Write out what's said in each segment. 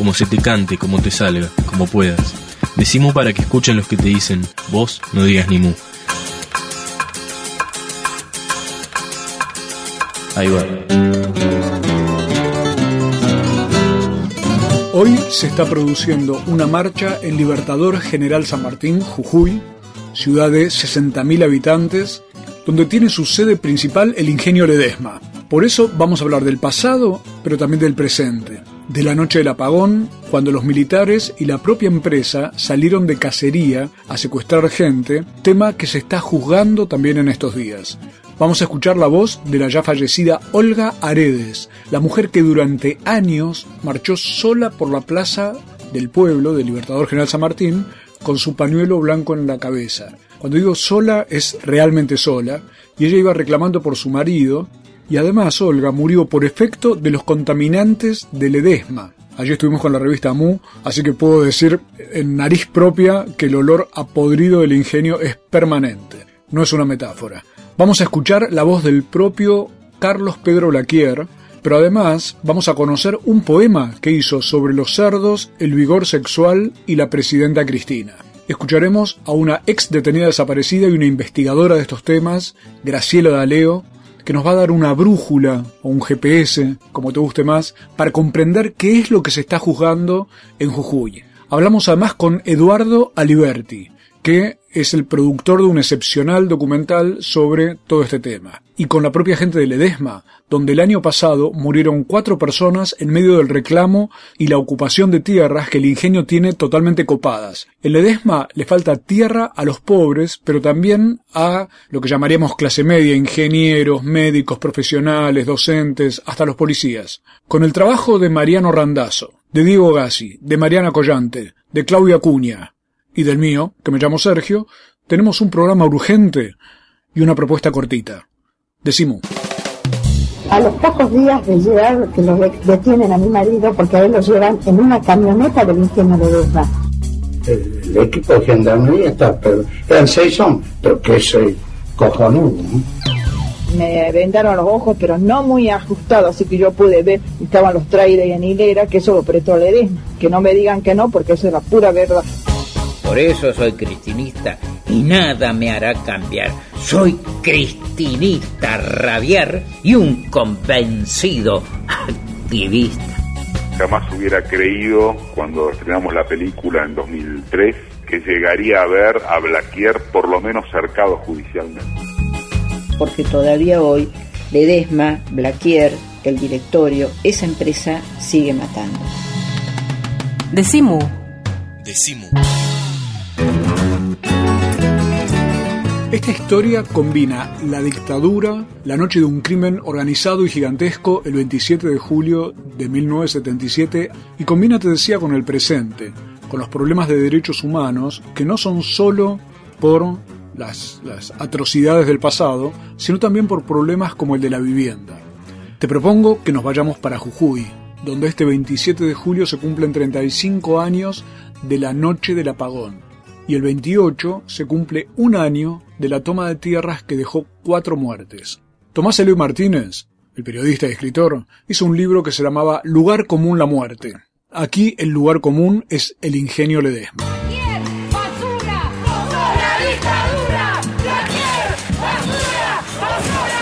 como se te cante, como te salga, como puedas. Decimos para que escuchen los que te dicen, vos no digas ni mu. Ahí va. Hoy se está produciendo una marcha en Libertador General San Martín, Jujuy, ciudad de 60.000 habitantes, donde tiene su sede principal el ingenio Ledesma. Por eso vamos a hablar del pasado, pero también del presente. De la noche del apagón, cuando los militares y la propia empresa salieron de cacería a secuestrar gente, tema que se está juzgando también en estos días. Vamos a escuchar la voz de la ya fallecida Olga Aredes, la mujer que durante años marchó sola por la plaza del pueblo del Libertador General San Martín con su pañuelo blanco en la cabeza. Cuando digo sola es realmente sola, y ella iba reclamando por su marido, y además Olga murió por efecto de los contaminantes del edesma. Allí estuvimos con la revista Mu, así que puedo decir en nariz propia que el olor a podrido del ingenio es permanente, no es una metáfora. Vamos a escuchar la voz del propio Carlos Pedro Blaquier, pero además vamos a conocer un poema que hizo sobre los cerdos, el vigor sexual y la presidenta Cristina. Escucharemos a una ex detenida desaparecida y una investigadora de estos temas, Graciela D'Aleo, que nos va a dar una brújula o un GPS, como te guste más, para comprender qué es lo que se está juzgando en Jujuy. Hablamos además con Eduardo Aliberti, que es el productor de un excepcional documental sobre todo este tema. Y con la propia gente de Ledesma, donde el año pasado murieron cuatro personas en medio del reclamo y la ocupación de tierras que el ingenio tiene totalmente copadas. En Ledesma le falta tierra a los pobres, pero también a lo que llamaríamos clase media, ingenieros, médicos, profesionales, docentes, hasta los policías. Con el trabajo de Mariano Randazzo, de Diego Gassi, de Mariana Collante, de Claudia Cuña, y del mío, que me llamo Sergio, tenemos un programa urgente y una propuesta cortita. Decimos. A los pocos días de llegar, que los detienen a mi marido porque a él lo llevan en una camioneta del ingenio de Desma. El, equipo de gendarmería está, pero eran seis hombres, pero que soy cojonudo, me vendaron los ojos, pero no muy ajustados, así que yo pude ver, estaban los trailers en hilera, que eso lo prestó Ledesma. Que no me digan que no, porque eso es la pura verdad. Por eso soy cristinista y nada me hará cambiar. Soy cristinista rabiar y un convencido activista. Jamás hubiera creído, cuando estrenamos la película en 2003, que llegaría a ver a Blaquier por lo menos cercado judicialmente. Porque todavía hoy Ledesma, Blaquier, el directorio, esa empresa sigue matando. Decimu. Decimu. Esta historia combina la dictadura, la noche de un crimen organizado y gigantesco el 27 de julio de 1977 y combina, te decía, con el presente, con los problemas de derechos humanos que no son solo por las, las atrocidades del pasado, sino también por problemas como el de la vivienda. Te propongo que nos vayamos para Jujuy, donde este 27 de julio se cumplen 35 años de la noche del apagón y el 28 se cumple un año de la toma de tierras que dejó cuatro muertes. Tomás Eloy Martínez, el periodista y escritor, hizo un libro que se llamaba Lugar común la muerte. Aquí el lugar común es el ingenio Ledesma.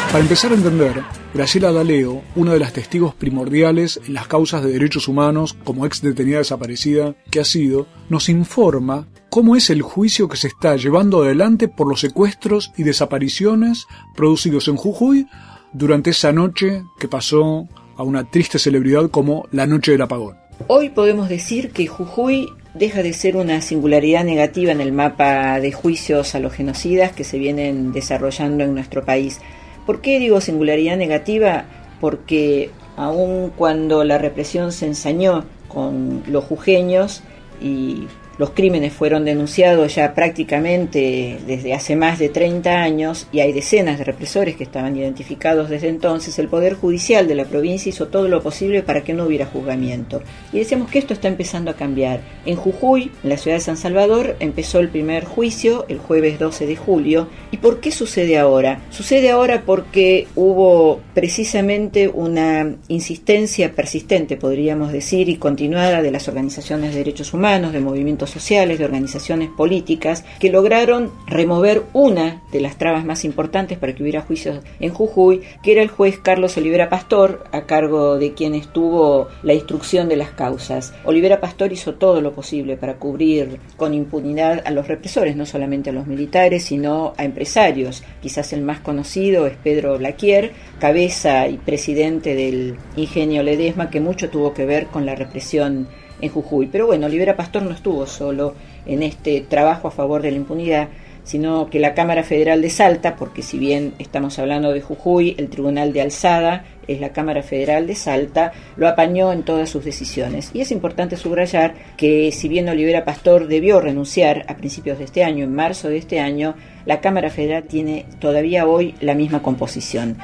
Para empezar a entender, Graciela D'Aleo, una de las testigos primordiales en las causas de derechos humanos como ex detenida desaparecida que ha sido, nos informa cómo es el juicio que se está llevando adelante por los secuestros y desapariciones producidos en Jujuy durante esa noche que pasó a una triste celebridad como la noche del apagón. Hoy podemos decir que Jujuy deja de ser una singularidad negativa en el mapa de juicios a los genocidas que se vienen desarrollando en nuestro país. ¿Por qué digo singularidad negativa? Porque aun cuando la represión se ensañó con los jujeños y los crímenes fueron denunciados ya prácticamente desde hace más de 30 años y hay decenas de represores que estaban identificados desde entonces. El Poder Judicial de la provincia hizo todo lo posible para que no hubiera juzgamiento. Y decíamos que esto está empezando a cambiar. En Jujuy, en la ciudad de San Salvador, empezó el primer juicio el jueves 12 de julio. ¿Y por qué sucede ahora? Sucede ahora porque hubo precisamente una insistencia persistente, podríamos decir, y continuada de las organizaciones de derechos humanos, de movimientos sociales, de organizaciones políticas, que lograron remover una de las trabas más importantes para que hubiera juicios en Jujuy, que era el juez Carlos Olivera Pastor, a cargo de quien estuvo la instrucción de las causas. Olivera Pastor hizo todo lo posible para cubrir con impunidad a los represores, no solamente a los militares, sino a empresarios. Quizás el más conocido es Pedro Blaquier, cabeza y presidente del ingenio Ledesma, que mucho tuvo que ver con la represión en Jujuy. Pero bueno, Olivera Pastor no estuvo solo en este trabajo a favor de la impunidad, sino que la Cámara Federal de Salta, porque si bien estamos hablando de Jujuy, el Tribunal de Alzada es la Cámara Federal de Salta, lo apañó en todas sus decisiones. Y es importante subrayar que si bien Olivera Pastor debió renunciar a principios de este año, en marzo de este año, la Cámara Federal tiene todavía hoy la misma composición.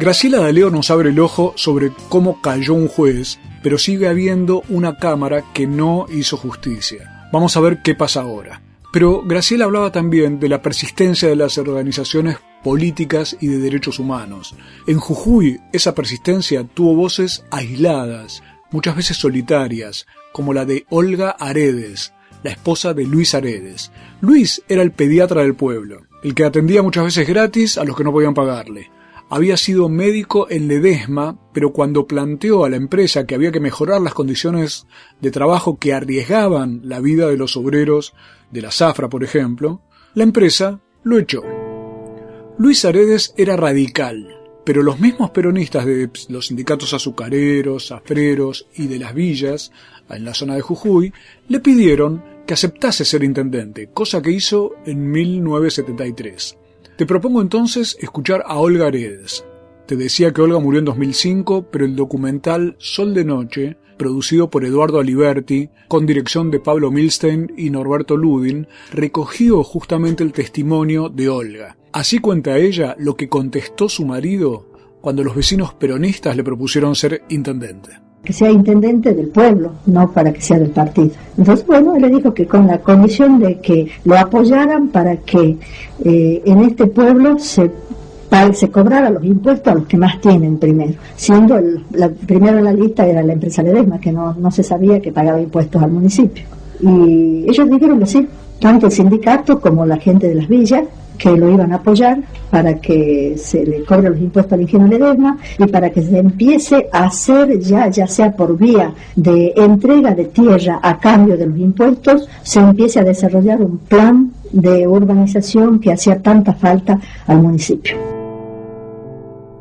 Graciela Daleo nos abre el ojo sobre cómo cayó un juez, pero sigue habiendo una Cámara que no hizo justicia. Vamos a ver qué pasa ahora. Pero Graciela hablaba también de la persistencia de las organizaciones políticas y de derechos humanos. En Jujuy esa persistencia tuvo voces aisladas, muchas veces solitarias, como la de Olga Aredes, la esposa de Luis Aredes. Luis era el pediatra del pueblo, el que atendía muchas veces gratis a los que no podían pagarle había sido médico en Ledesma, pero cuando planteó a la empresa que había que mejorar las condiciones de trabajo que arriesgaban la vida de los obreros de la zafra, por ejemplo, la empresa lo echó. Luis Aredes era radical, pero los mismos peronistas de los sindicatos azucareros, afreros y de las villas, en la zona de Jujuy, le pidieron que aceptase ser intendente, cosa que hizo en 1973. Te propongo entonces escuchar a Olga Aredes. Te decía que Olga murió en 2005, pero el documental Sol de Noche, producido por Eduardo Aliberti, con dirección de Pablo Milstein y Norberto Ludin, recogió justamente el testimonio de Olga. Así cuenta ella lo que contestó su marido cuando los vecinos peronistas le propusieron ser intendente que sea intendente del pueblo, no para que sea del partido. Entonces, bueno, él le dijo que con la condición de que lo apoyaran para que eh, en este pueblo se se cobrara los impuestos a los que más tienen primero, siendo el, la primera en la lista era la empresa Ledesma, que no, no se sabía que pagaba impuestos al municipio. Y ellos dijeron que sí, tanto el sindicato como la gente de las villas, que lo iban a apoyar para que se le cobre los impuestos al ingenio Ledesma y para que se empiece a hacer ya, ya sea por vía de entrega de tierra a cambio de los impuestos, se empiece a desarrollar un plan de urbanización que hacía tanta falta al municipio.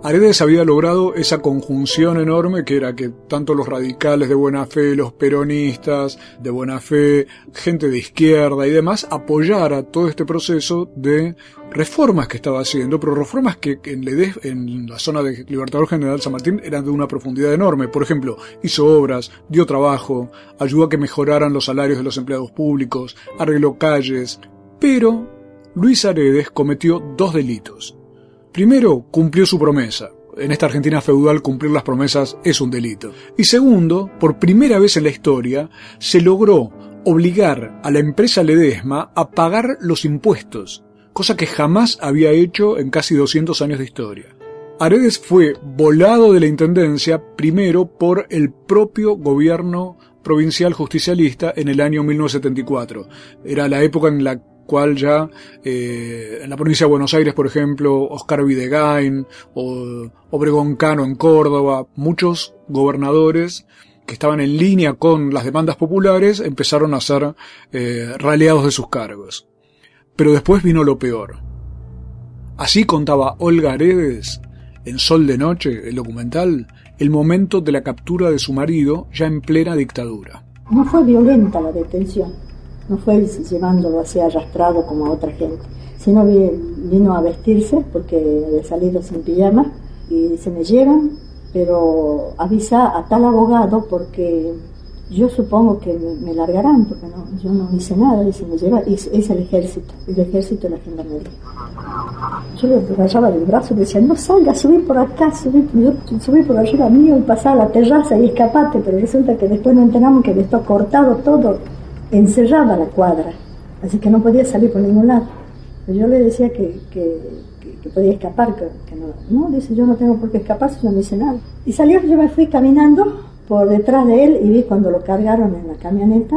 Aredes había logrado esa conjunción enorme que era que tanto los radicales de buena fe, los peronistas de buena fe, gente de izquierda y demás apoyara todo este proceso de reformas que estaba haciendo, pero reformas que en, en la zona de Libertador General San Martín eran de una profundidad enorme. Por ejemplo, hizo obras, dio trabajo, ayudó a que mejoraran los salarios de los empleados públicos, arregló calles, pero Luis Aredes cometió dos delitos. Primero, cumplió su promesa. En esta Argentina feudal cumplir las promesas es un delito. Y segundo, por primera vez en la historia, se logró obligar a la empresa Ledesma a pagar los impuestos, cosa que jamás había hecho en casi 200 años de historia. Aredes fue volado de la Intendencia primero por el propio gobierno provincial justicialista en el año 1974. Era la época en la cual ya eh, en la provincia de Buenos Aires, por ejemplo, Oscar Videgain o Obregón Cano en Córdoba, muchos gobernadores que estaban en línea con las demandas populares empezaron a ser eh, raleados de sus cargos. Pero después vino lo peor. Así contaba Olga Aredes en Sol de Noche, el documental, el momento de la captura de su marido ya en plena dictadura. No fue violenta la detención, no fue llevándolo así arrastrado como a otra gente, sino vino a vestirse porque había salido sin pijama y se me llevan pero avisa a tal abogado porque yo supongo que me, largarán, porque no, yo no hice nada, dice, me lleva, es, es el ejército, el ejército de la gendarmería. Yo le rayaba del brazo y le decía, no salga, subí por acá, subí, yo subí por arriba mío y pasaba a la terraza y escapate, pero resulta que después nos enteramos que le está cortado todo, encerraba la cuadra, así que no podía salir por ningún lado. Yo le decía que, que, podía escapar, que, no, no, dice, yo no tengo por qué escapar si no hice nada. Y salió, yo me fui caminando por detrás de él y vi cuando lo cargaron en la camioneta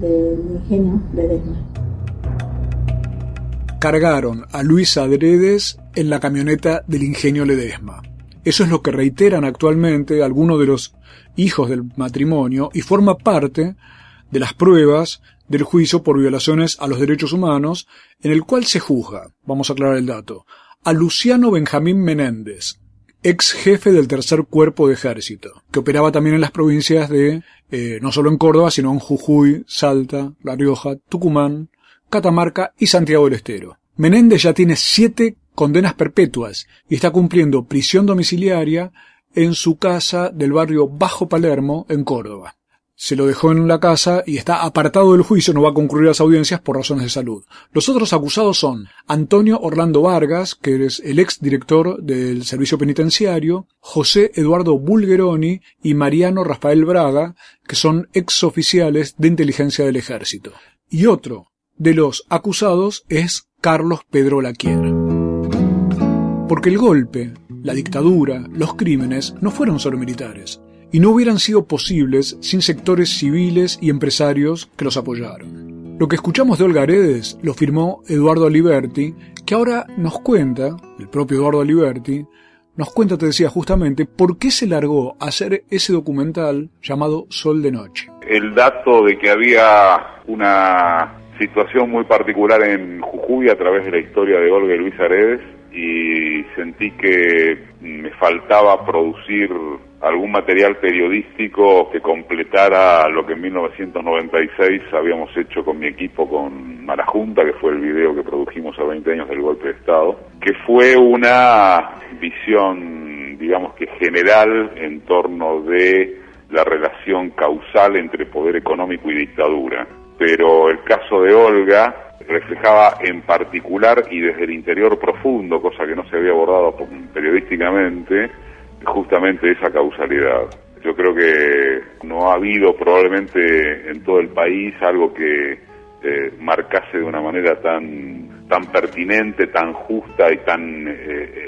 del ingenio de Desma. Cargaron a Luis Adredes en la camioneta del ingenio Ledesma. Eso es lo que reiteran actualmente algunos de los hijos del matrimonio y forma parte de las pruebas del juicio por violaciones a los derechos humanos en el cual se juzga, vamos a aclarar el dato, a Luciano Benjamín Menéndez, ex jefe del tercer cuerpo de ejército, que operaba también en las provincias de, eh, no solo en Córdoba, sino en Jujuy, Salta, La Rioja, Tucumán, Catamarca y Santiago del Estero. Menéndez ya tiene siete condenas perpetuas y está cumpliendo prisión domiciliaria en su casa del barrio Bajo Palermo, en Córdoba se lo dejó en la casa y está apartado del juicio, no va a concurrir a las audiencias por razones de salud. Los otros acusados son Antonio Orlando Vargas, que es el ex director del servicio penitenciario, José Eduardo Bulgeroni y Mariano Rafael Braga, que son ex oficiales de inteligencia del ejército. Y otro de los acusados es Carlos Pedro Laquier. Porque el golpe, la dictadura, los crímenes no fueron solo militares y no hubieran sido posibles sin sectores civiles y empresarios que los apoyaron. Lo que escuchamos de Olga Aredes lo firmó Eduardo Aliberti, que ahora nos cuenta, el propio Eduardo Aliberti, nos cuenta, te decía justamente, por qué se largó a hacer ese documental llamado Sol de Noche. El dato de que había una situación muy particular en Jujuy a través de la historia de Olga y Luis Aredes y sentí que me faltaba producir algún material periodístico que completara lo que en 1996 habíamos hecho con mi equipo con Marajunta, que fue el video que produjimos a 20 años del golpe de Estado, que fue una visión, digamos que general en torno de la relación causal entre poder económico y dictadura. Pero el caso de Olga reflejaba en particular y desde el interior profundo, cosa que no se había abordado periodísticamente, justamente esa causalidad. Yo creo que no ha habido probablemente en todo el país algo que eh, marcase de una manera tan tan pertinente, tan justa y tan eh,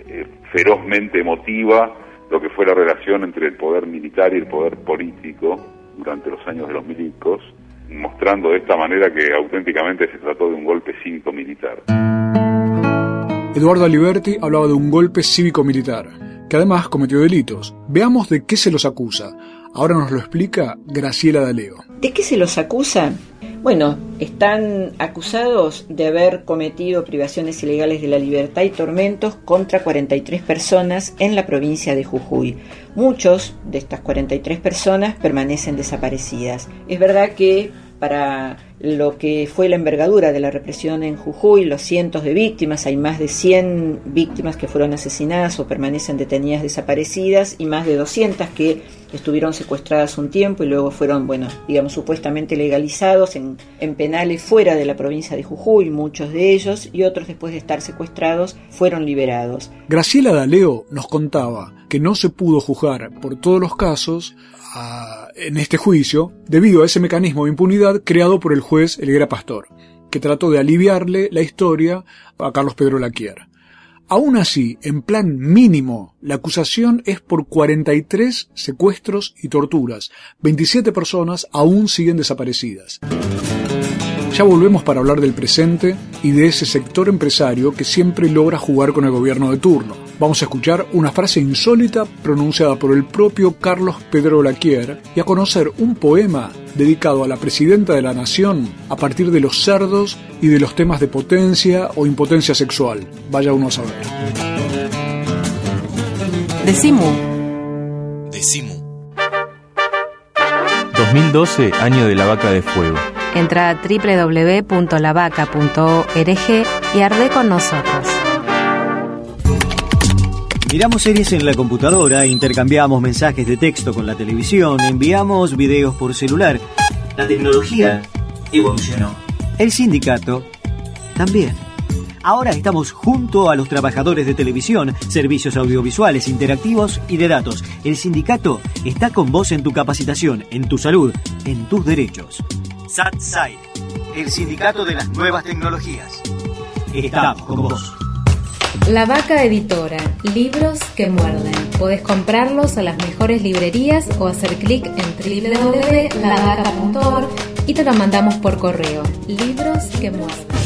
eh, ferozmente emotiva lo que fue la relación entre el poder militar y el poder político durante los años de los milicos mostrando de esta manera que auténticamente se trató de un golpe cívico-militar. Eduardo Aliberti hablaba de un golpe cívico-militar, que además cometió delitos. Veamos de qué se los acusa. Ahora nos lo explica Graciela Daleo. ¿De qué se los acusa? Bueno, están acusados de haber cometido privaciones ilegales de la libertad y tormentos contra 43 personas en la provincia de Jujuy. Muchos de estas 43 personas permanecen desaparecidas. Es verdad que para lo que fue la envergadura de la represión en Jujuy, los cientos de víctimas, hay más de 100 víctimas que fueron asesinadas o permanecen detenidas desaparecidas y más de 200 que estuvieron secuestradas un tiempo y luego fueron, bueno, digamos, supuestamente legalizados en, en penales fuera de la provincia de Jujuy, muchos de ellos, y otros después de estar secuestrados fueron liberados. Graciela Daleo nos contaba que no se pudo juzgar por todos los casos en este juicio debido a ese mecanismo de impunidad creado por el juez Elguera Pastor, que trató de aliviarle la historia a Carlos Pedro Laquier. Aún así, en plan mínimo, la acusación es por 43 secuestros y torturas. 27 personas aún siguen desaparecidas. Ya volvemos para hablar del presente y de ese sector empresario que siempre logra jugar con el gobierno de turno. Vamos a escuchar una frase insólita pronunciada por el propio Carlos Pedro Laquier y a conocer un poema dedicado a la presidenta de la nación a partir de los cerdos y de los temas de potencia o impotencia sexual. Vaya uno a saber. Decimu. Decimu. 2012, año de la vaca de fuego. Entra a www.lavaca.org y arde con nosotros. Miramos series en la computadora, intercambiamos mensajes de texto con la televisión, enviamos videos por celular. La tecnología evolucionó. El sindicato también. Ahora estamos junto a los trabajadores de televisión, servicios audiovisuales, interactivos y de datos. El sindicato está con vos en tu capacitación, en tu salud, en tus derechos. SATSAI, el sindicato de las nuevas tecnologías. Estamos con vos. La Vaca Editora, libros que muerden. Podés comprarlos a las mejores librerías o hacer clic en www.lavaca.org y te lo mandamos por correo. Libros que muerden.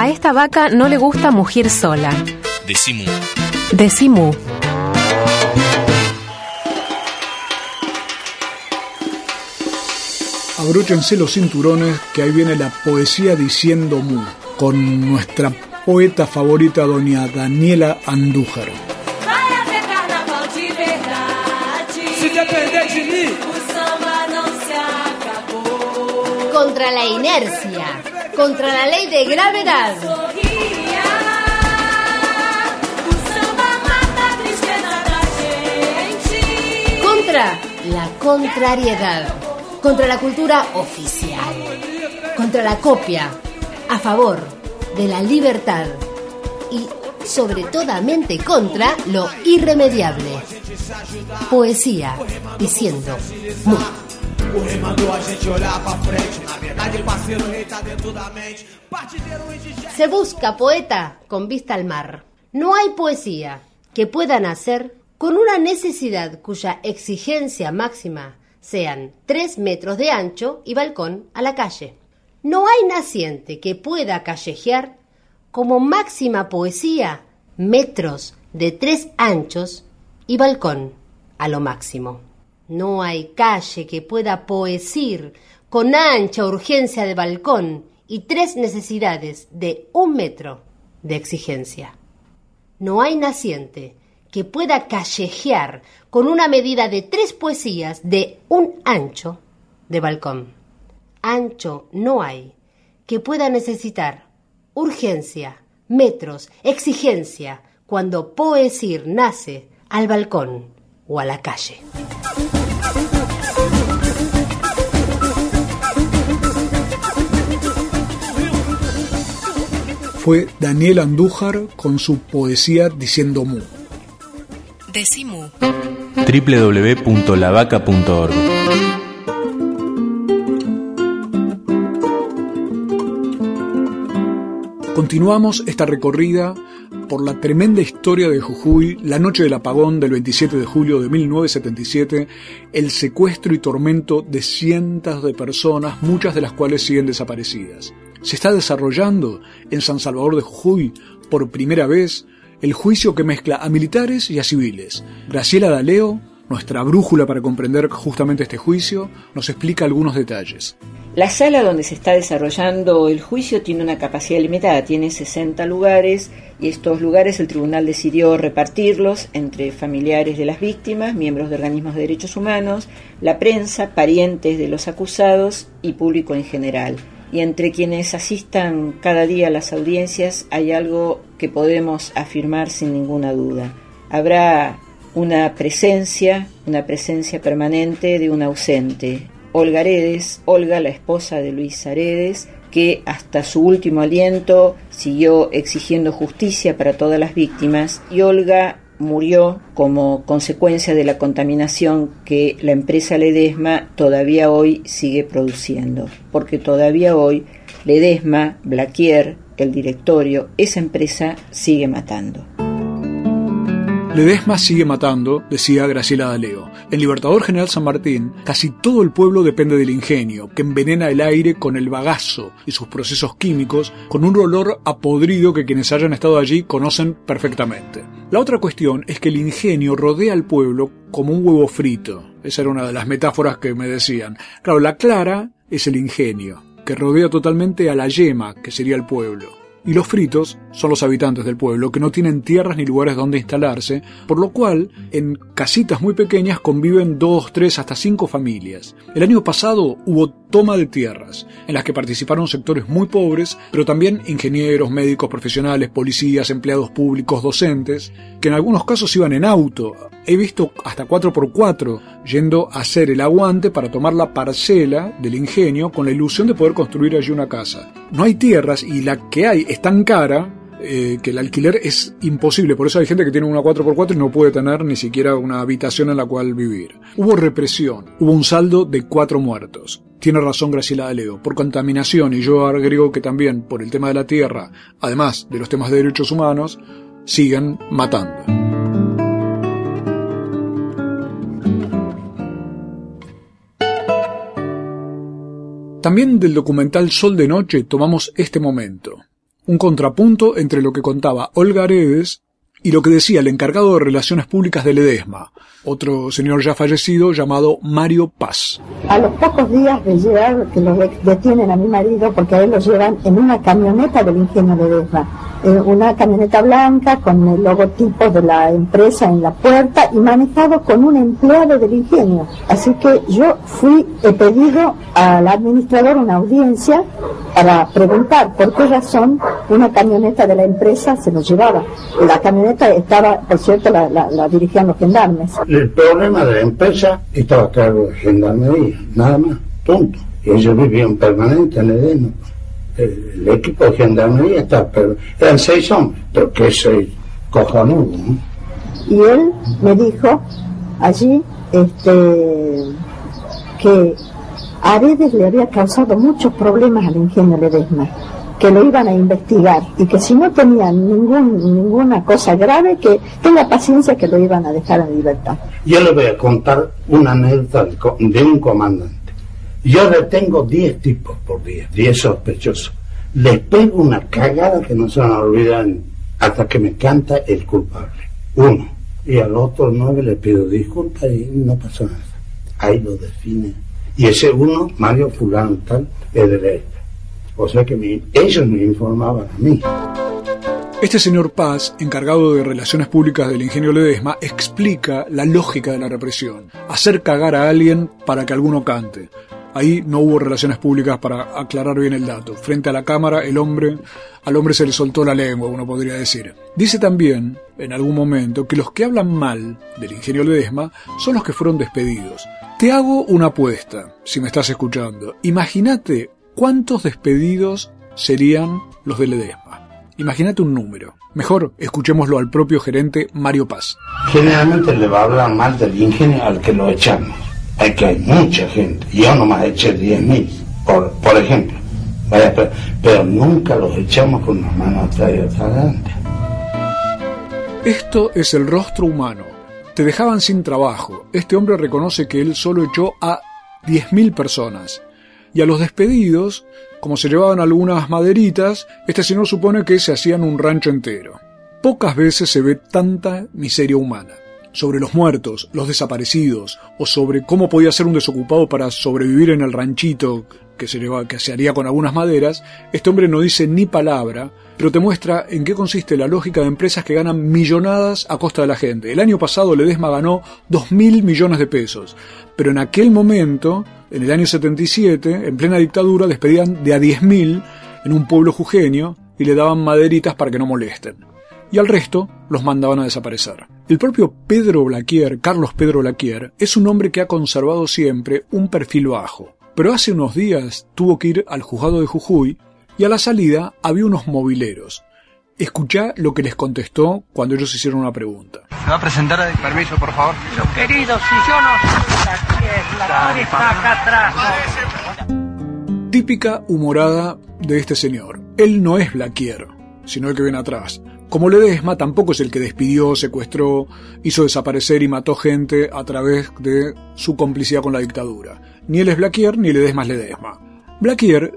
A esta vaca no le gusta mugir sola. Decimu. Decimu. Abróchense los cinturones que ahí viene la poesía diciendo mu, con nuestra poeta favorita, doña Daniela Andújar. Contra la inercia, contra la ley de gravedad. Contra la contrariedad, contra la cultura oficial, contra la copia, a favor de la libertad y sobre toda mente contra lo irremediable. Poesía diciendo Se busca poeta con vista al mar. No hay poesía que pueda nacer con una necesidad cuya exigencia máxima sean tres metros de ancho y balcón a la calle. No hay naciente que pueda callejear como máxima poesía metros de tres anchos y balcón a lo máximo. No hay calle que pueda poesir con ancha urgencia de balcón y tres necesidades de un metro de exigencia. No hay naciente que pueda callejear con una medida de tres poesías de un ancho de balcón. Ancho no hay que pueda necesitar urgencia, metros, exigencia, cuando poesir nace al balcón o a la calle. Fue Daniel Andújar con su poesía diciendo mu. Decimu. www.lavaca.org Continuamos esta recorrida por la tremenda historia de Jujuy, la noche del apagón del 27 de julio de 1977, el secuestro y tormento de cientos de personas, muchas de las cuales siguen desaparecidas. Se está desarrollando en San Salvador de Jujuy por primera vez el juicio que mezcla a militares y a civiles. Graciela Daleo, nuestra brújula para comprender justamente este juicio, nos explica algunos detalles. La sala donde se está desarrollando el juicio tiene una capacidad limitada, tiene 60 lugares y estos lugares el tribunal decidió repartirlos entre familiares de las víctimas, miembros de organismos de derechos humanos, la prensa, parientes de los acusados y público en general. Y entre quienes asistan cada día a las audiencias hay algo que podemos afirmar sin ninguna duda. Habrá una presencia, una presencia permanente de un ausente, Olga Aredes, Olga, la esposa de Luis Aredes, que hasta su último aliento siguió exigiendo justicia para todas las víctimas y Olga murió como consecuencia de la contaminación que la empresa Ledesma todavía hoy sigue produciendo, porque todavía hoy Ledesma, Blaquier, el directorio, esa empresa sigue matando. Ledesma sigue matando, decía Graciela Daleo. En Libertador General San Martín, casi todo el pueblo depende del ingenio, que envenena el aire con el bagazo y sus procesos químicos, con un olor apodrido que quienes hayan estado allí conocen perfectamente. La otra cuestión es que el ingenio rodea al pueblo como un huevo frito. Esa era una de las metáforas que me decían. Claro, la clara es el ingenio, que rodea totalmente a la yema, que sería el pueblo y los fritos son los habitantes del pueblo, que no tienen tierras ni lugares donde instalarse, por lo cual en casitas muy pequeñas conviven dos, tres, hasta cinco familias. El año pasado hubo toma de tierras, en las que participaron sectores muy pobres, pero también ingenieros, médicos profesionales, policías, empleados públicos, docentes, que en algunos casos iban en auto. He visto hasta 4x4 yendo a hacer el aguante para tomar la parcela del ingenio con la ilusión de poder construir allí una casa. No hay tierras y la que hay es tan cara eh, que el alquiler es imposible. Por eso hay gente que tiene una 4x4 y no puede tener ni siquiera una habitación en la cual vivir. Hubo represión, hubo un saldo de cuatro muertos. Tiene razón Graciela Leo, por contaminación y yo agrego que también por el tema de la tierra, además de los temas de derechos humanos, siguen matando. También del documental Sol de Noche tomamos este momento, un contrapunto entre lo que contaba Olga Aredes y lo que decía el encargado de Relaciones Públicas de Ledesma, otro señor ya fallecido llamado Mario Paz. A los pocos días de llegar, que los detienen a mi marido porque a él lo llevan en una camioneta del ingenio Ledesma. Eh, una camioneta blanca con el logotipo de la empresa en la puerta y manejado con un empleado del ingenio. Así que yo fui, he pedido al administrador una audiencia para preguntar por qué razón una camioneta de la empresa se lo llevaba. La camioneta estaba, por cierto, la, la, dirigían los gendarmes. El problema de la empresa estaba a cargo de gendarmería, nada más, tonto. Y ellos vivían permanente en Edeno. El, el, equipo de gendarmería está, pero eran seis hombres, pero que seis cojonudo. ¿no? Y él me dijo allí este, que Aredes le había causado muchos problemas al ingenio Ledesma, que lo iban a investigar y que si no tenían ningún, ninguna cosa grave, que tenga paciencia que lo iban a dejar en libertad. Yo le voy a contar una anécdota de un comandante. Yo retengo 10 tipos por día, 10 sospechosos. Les pego una cagada que no se van a olvidar hasta que me canta el culpable. Uno. Y al otro nueve le pido disculpas y no pasó nada. Ahí lo define y ese uno, Mario Fulano tal, es de O sea que ellos me informaban a mí. Este señor Paz, encargado de Relaciones Públicas del Ingenio Ledesma, explica la lógica de la represión. Hacer cagar a alguien para que alguno cante. Ahí no hubo relaciones públicas para aclarar bien el dato. Frente a la cámara, el hombre, al hombre se le soltó la lengua, uno podría decir. Dice también, en algún momento, que los que hablan mal del ingenio Ledesma son los que fueron despedidos. Te hago una apuesta, si me estás escuchando. Imagínate cuántos despedidos serían los de Ledesma. Imagínate un número. Mejor escuchémoslo al propio gerente Mario Paz. Generalmente le va a hablar mal del ingenio al que lo echamos. Hay que hay mucha gente. Yo nomás eché 10.000, por, por ejemplo. pero, nunca los echamos con las manos atrás y adelante. Esto es el rostro humano te dejaban sin trabajo. Este hombre reconoce que él solo echó a 10.000 personas. Y a los despedidos, como se llevaban algunas maderitas, este señor supone que se hacían un rancho entero. Pocas veces se ve tanta miseria humana. Sobre los muertos, los desaparecidos, o sobre cómo podía ser un desocupado para sobrevivir en el ranchito que se, que se haría con algunas maderas, este hombre no dice ni palabra, pero te muestra en qué consiste la lógica de empresas que ganan millonadas a costa de la gente. El año pasado Ledesma ganó 2.000 millones de pesos, pero en aquel momento, en el año 77, en plena dictadura, despedían de a 10.000 en un pueblo jujeño y le daban maderitas para que no molesten. Y al resto los mandaban a desaparecer. El propio Pedro Blaquier, Carlos Pedro Blaquier, es un hombre que ha conservado siempre un perfil bajo. Pero hace unos días tuvo que ir al juzgado de Jujuy y a la salida había unos mobileros. Escuchá lo que les contestó cuando ellos hicieron una pregunta. ¿Me va a presentar? Permiso, por favor. querido, si yo no... La está acá atrás. Típica humorada de este señor. Él no es Blaquier, sino el que viene atrás. Como Ledesma tampoco es el que despidió, secuestró, hizo desaparecer y mató gente a través de su complicidad con la dictadura. Ni él es Blaquier ni Ledesma es Ledesma. Blaquier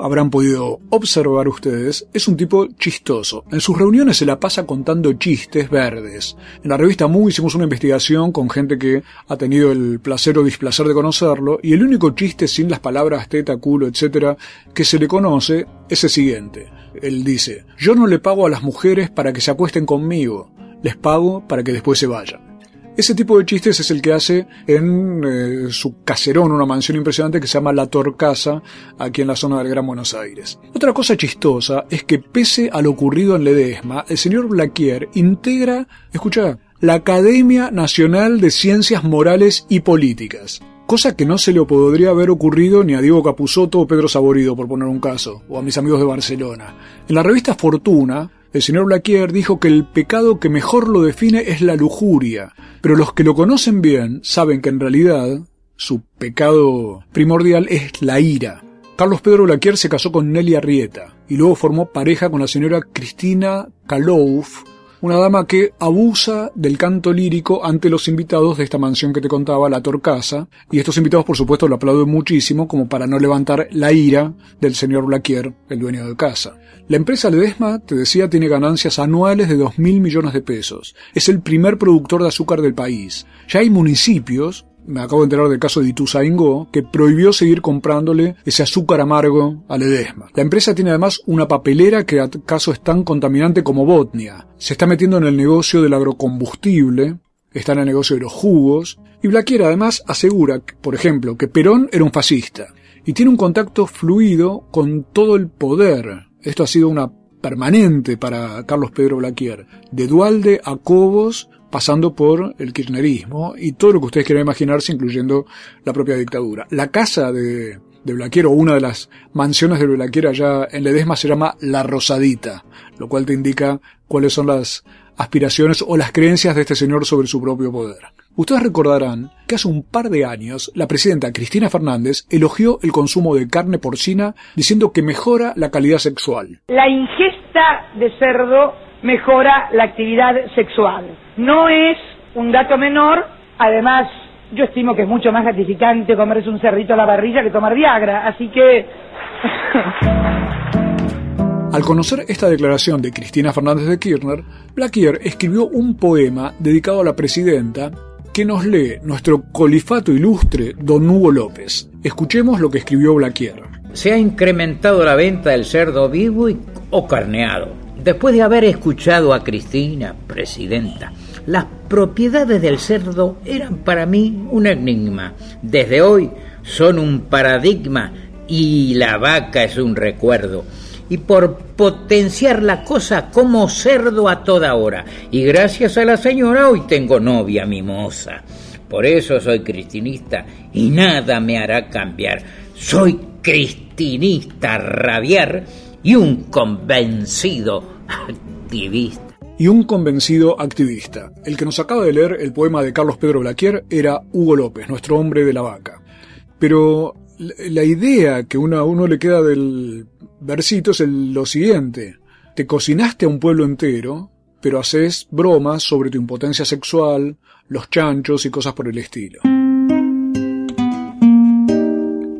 habrán podido observar ustedes, es un tipo chistoso. En sus reuniones se la pasa contando chistes verdes. En la revista Mu hicimos una investigación con gente que ha tenido el placer o displacer de conocerlo, y el único chiste sin las palabras teta, culo, etc., que se le conoce es el siguiente. Él dice, yo no le pago a las mujeres para que se acuesten conmigo, les pago para que después se vayan. Ese tipo de chistes es el que hace en eh, su caserón, una mansión impresionante que se llama La Torcasa, aquí en la zona del Gran Buenos Aires. Otra cosa chistosa es que pese a lo ocurrido en Ledesma, el señor Blaquier integra, escucha, la Academia Nacional de Ciencias Morales y Políticas. Cosa que no se le podría haber ocurrido ni a Diego Capusotto o Pedro Saborido, por poner un caso, o a mis amigos de Barcelona. En la revista Fortuna, el señor Blaquier dijo que el pecado que mejor lo define es la lujuria, pero los que lo conocen bien saben que en realidad su pecado primordial es la ira. Carlos Pedro Blaquier se casó con Nelly Arrieta y luego formó pareja con la señora Cristina Kalouf, una dama que abusa del canto lírico ante los invitados de esta mansión que te contaba, la Torcasa, y estos invitados por supuesto lo aplauden muchísimo como para no levantar la ira del señor Blaquier, el dueño de casa. La empresa Ledesma, te decía, tiene ganancias anuales de 2.000 millones de pesos. Es el primer productor de azúcar del país. Ya hay municipios me acabo de enterar del caso de Ituzaingó, que prohibió seguir comprándole ese azúcar amargo a Ledesma. La empresa tiene además una papelera que acaso es tan contaminante como Botnia. Se está metiendo en el negocio del agrocombustible, está en el negocio de los jugos, y Blaquier además asegura, por ejemplo, que Perón era un fascista, y tiene un contacto fluido con todo el poder. Esto ha sido una permanente para Carlos Pedro Blaquier, de Dualde a Cobos, pasando por el kirchnerismo y todo lo que ustedes quieran imaginarse, incluyendo la propia dictadura. La casa de, de una de las mansiones de Blaquier allá en Ledesma, se llama La Rosadita, lo cual te indica cuáles son las aspiraciones o las creencias de este señor sobre su propio poder. Ustedes recordarán que hace un par de años la presidenta Cristina Fernández elogió el consumo de carne porcina diciendo que mejora la calidad sexual. La ingesta de cerdo mejora la actividad sexual. No es un dato menor, además yo estimo que es mucho más gratificante comerse un cerdito a la barrilla que tomar Viagra, así que... Al conocer esta declaración de Cristina Fernández de Kirchner, Blaquier escribió un poema dedicado a la presidenta que nos lee nuestro colifato ilustre don Hugo López. Escuchemos lo que escribió Blaquier. Se ha incrementado la venta del cerdo vivo y, o carneado Después de haber escuchado a Cristina, presidenta, las propiedades del cerdo eran para mí un enigma. Desde hoy son un paradigma y la vaca es un recuerdo. Y por potenciar la cosa como cerdo a toda hora. Y gracias a la señora hoy tengo novia mimosa. Por eso soy cristinista y nada me hará cambiar. Soy cristinista rabiar y un convencido activista. Y un convencido activista. El que nos acaba de leer el poema de Carlos Pedro Blaquier era Hugo López, nuestro hombre de la vaca. Pero la idea que uno, a uno le queda del versito es lo siguiente. Te cocinaste a un pueblo entero, pero haces bromas sobre tu impotencia sexual, los chanchos y cosas por el estilo.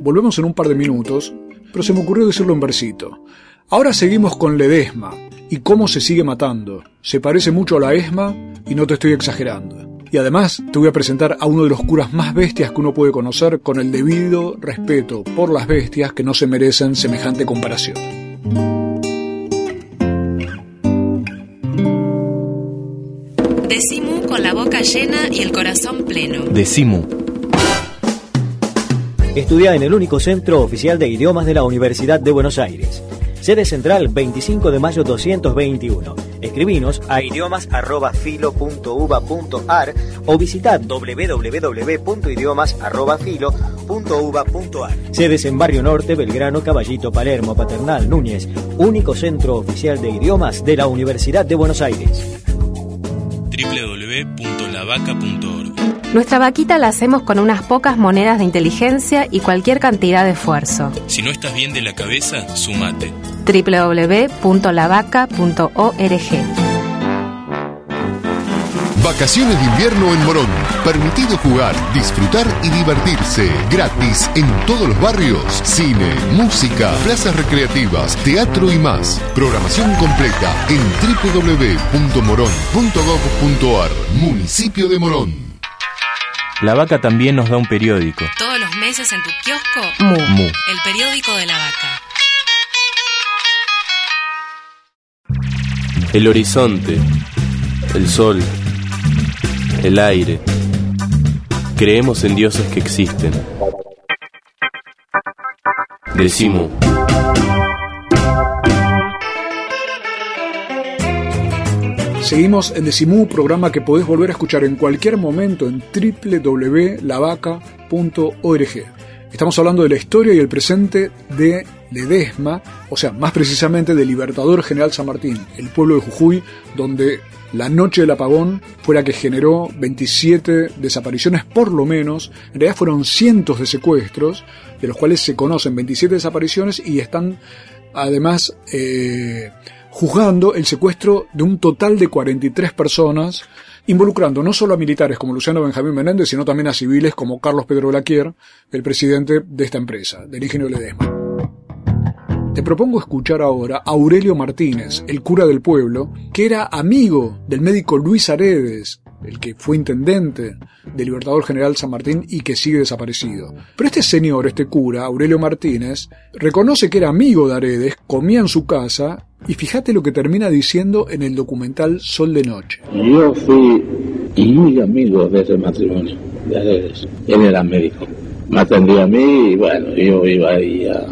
Volvemos en un par de minutos, pero se me ocurrió decirlo en versito. Ahora seguimos con Ledesma y cómo se sigue matando. Se parece mucho a la ESMA y no te estoy exagerando. Y además te voy a presentar a uno de los curas más bestias que uno puede conocer con el debido respeto por las bestias que no se merecen semejante comparación. Decimu con la boca llena y el corazón pleno. Decimu. Estudia en el único centro oficial de idiomas de la Universidad de Buenos Aires. Sede central 25 de mayo 221. Escribinos a idiomas.filo.uva.ar o visita www.idiomas.filo.uva.ar. Sedes en Barrio Norte, Belgrano, Caballito, Palermo, Paternal, Núñez. Único centro oficial de idiomas de la Universidad de Buenos Aires. www.lavaca.org nuestra vaquita la hacemos con unas pocas monedas de inteligencia y cualquier cantidad de esfuerzo. Si no estás bien de la cabeza, sumate www.lavaca.org. Vacaciones de invierno en Morón. Permitido jugar, disfrutar y divertirse. Gratis en todos los barrios. Cine, música, plazas recreativas, teatro y más. Programación completa en www.morón.gov.ar. Municipio de Morón. La vaca también nos da un periódico. Todos los meses en tu kiosco, Mu. Mu. el periódico de la vaca. El horizonte, el sol, el aire. Creemos en dioses que existen. Decimo. Seguimos en Decimú, programa que podés volver a escuchar en cualquier momento en www.lavaca.org. Estamos hablando de la historia y el presente de Ledesma, o sea, más precisamente de Libertador General San Martín, el pueblo de Jujuy, donde la noche del apagón fue la que generó 27 desapariciones por lo menos, en realidad fueron cientos de secuestros, de los cuales se conocen 27 desapariciones y están además eh, juzgando el secuestro de un total de 43 personas, involucrando no solo a militares como Luciano Benjamín Menéndez, sino también a civiles como Carlos Pedro Blaquier, el presidente de esta empresa, del ingenio Ledesma. Te propongo escuchar ahora a Aurelio Martínez, el cura del pueblo, que era amigo del médico Luis Aredes, el que fue intendente del Libertador General San Martín y que sigue desaparecido. Pero este señor, este cura, Aurelio Martínez, reconoce que era amigo de Aredes, comía en su casa y fíjate lo que termina diciendo en el documental Sol de Noche. Yo fui muy amigo de ese matrimonio, de Aredes. Él era médico. Me atendía a mí y bueno, yo iba ahí a,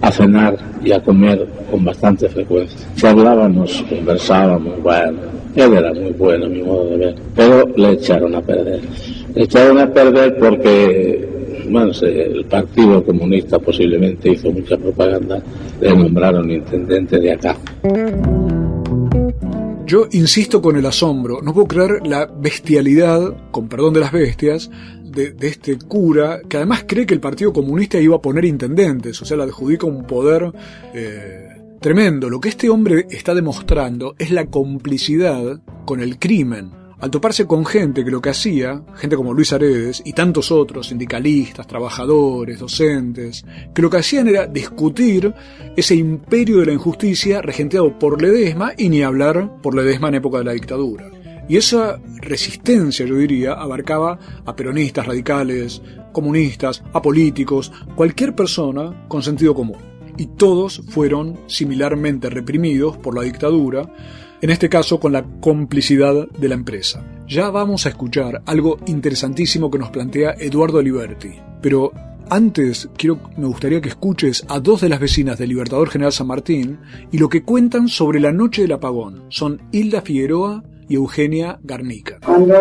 a cenar y a comer con bastante frecuencia. Si hablábamos, conversábamos, bueno, él era muy bueno mi modo de ver, pero le echaron a perder. Le echaron a perder porque bueno, el Partido Comunista posiblemente hizo mucha propaganda, le nombraron intendente de acá. Yo insisto con el asombro, no puedo creer la bestialidad, con perdón de las bestias, de, de, este cura, que además cree que el Partido Comunista iba a poner intendentes, o sea, le adjudica un poder eh, tremendo. Lo que este hombre está demostrando es la complicidad con el crimen al toparse con gente que lo que hacía, gente como Luis Aredes y tantos otros, sindicalistas, trabajadores, docentes, que lo que hacían era discutir ese imperio de la injusticia regenteado por Ledesma y ni hablar por Ledesma en época de la dictadura. Y esa resistencia, yo diría, abarcaba a peronistas radicales, comunistas, a políticos, cualquier persona con sentido común. Y todos fueron similarmente reprimidos por la dictadura, en este caso con la complicidad de la empresa. Ya vamos a escuchar algo interesantísimo que nos plantea Eduardo Liberti, pero antes quiero, me gustaría que escuches a dos de las vecinas del Libertador General San Martín y lo que cuentan sobre la noche del apagón. Son Hilda Figueroa y Eugenia Garnica. Cuando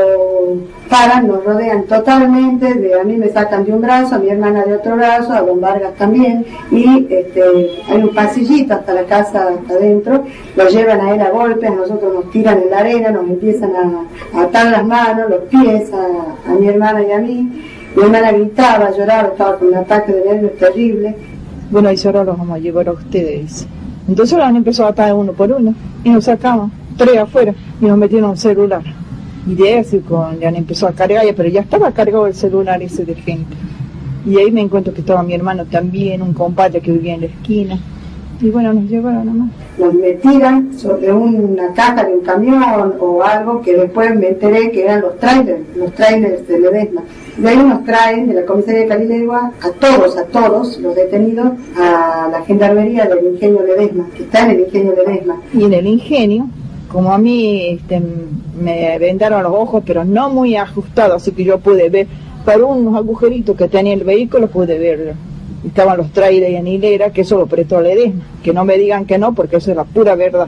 paran, nos rodean totalmente, de, a mí me sacan de un brazo, a mi hermana de otro brazo, a Don Vargas también, y este, hay un pasillito hasta la casa, hasta adentro, lo llevan a él a golpes, a nosotros nos tiran en la arena, nos empiezan a, a atar las manos, los pies a, a mi hermana y a mí. Mi hermana gritaba, lloraba, estaba con un ataque de nervios terrible. Bueno, y ahora los vamos a llevar a ustedes. Entonces lo han empezado a atar uno por uno y nos sacaban tres afuera y nos metieron un celular. Y de así con, ya empezó a cargar, pero ya estaba cargado el celular ese de gente. Y ahí me encuentro que estaba mi hermano también, un compadre que vivía en la esquina. Y bueno, nos llevaron nomás. Nos metían sobre una caja de un camión o algo que después me enteré que eran los trailers, los trailers de Ledesma. Y ahí nos traen de la comisaría de Calilegua a todos, a todos los detenidos a la gendarmería del ingenio Ledesma, que está en el ingenio Ledesma. Y en el ingenio como a mí este, me vendaron los ojos, pero no muy ajustados, así que yo pude ver, por unos agujeritos que tenía el vehículo, pude verlo. Estaban los trailers en hilera, que eso lo prestó Ledesma. Que no me digan que no, porque eso es la pura verdad.